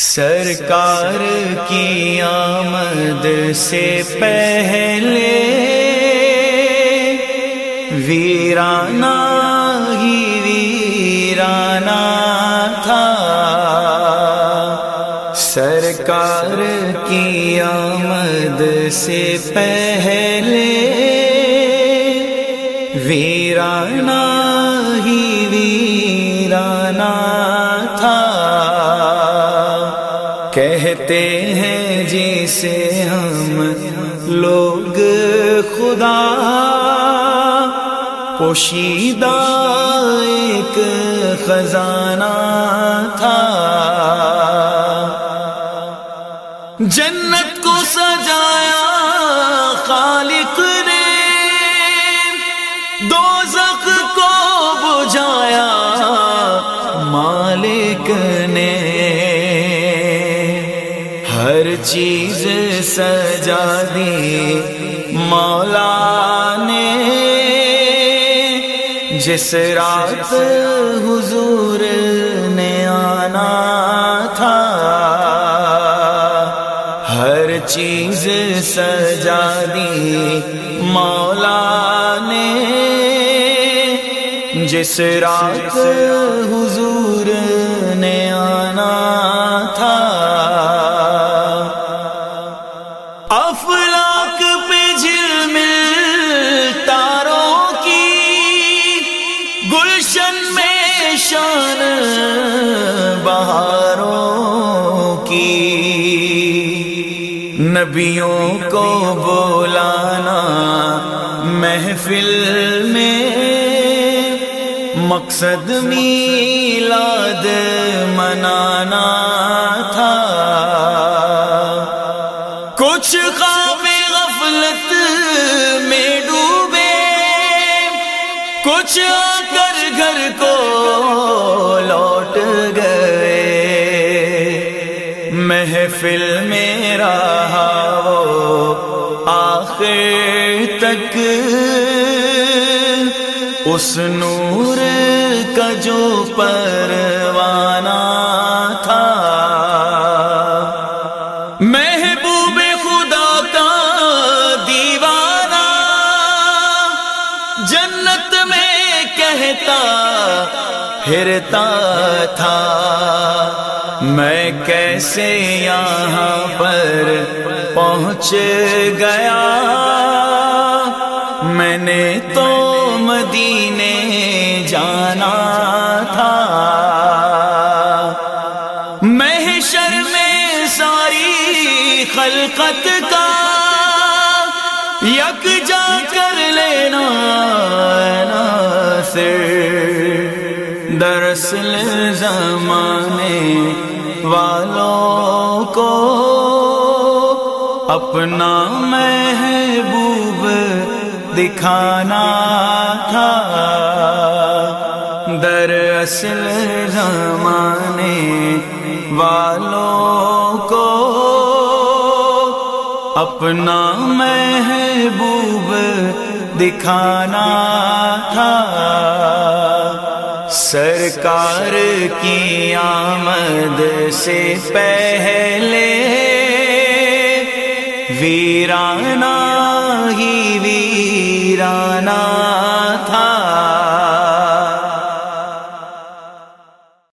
سرکار کی آمد سے پہلے ویرانہ ہی ویرانہ تھا۔ سرکار کی آمد سے پہلے ویرانہ ہی ویرانہ کہتے ہیں جسے ہم لوگ خدا پوشیدہ ایک خزانہ تھا۔ جنت کو سجایا خالق نے دو کو بجایا مالک چیز سجا دی۔ مولا نے جس رات حضور نے آنا تھا، ہر چیز سجا دی۔ مولا نے جس رات حضور کی نبیوں کو بولانا محفل میں مقصد میلاد منانا تھا۔ کچھ خواب غفلت میں ڈوبے، کچھ آ کر گھر کو محفل میں رہا آخر تک۔ اس نور کا جو پروانہ تھا۔ محبوب خدا کا دیوانہ جنت میں کہتا پھرتا تھا۔ میں کیسے یہاں پر پہنچ گیا؟ میں نے تو مدینے جانا تھا۔ محشر میں ساری خلقت کا یک جا کر لینا ناصر۔ دراصل زمانے والوں کو اپنا محبوب دکھانا تھا۔ دراصل زمانے والوں کو اپنا محبوب دکھانا تھا۔ سرکار کی آمد سے پہلے ویرانہ ہی ویرانہ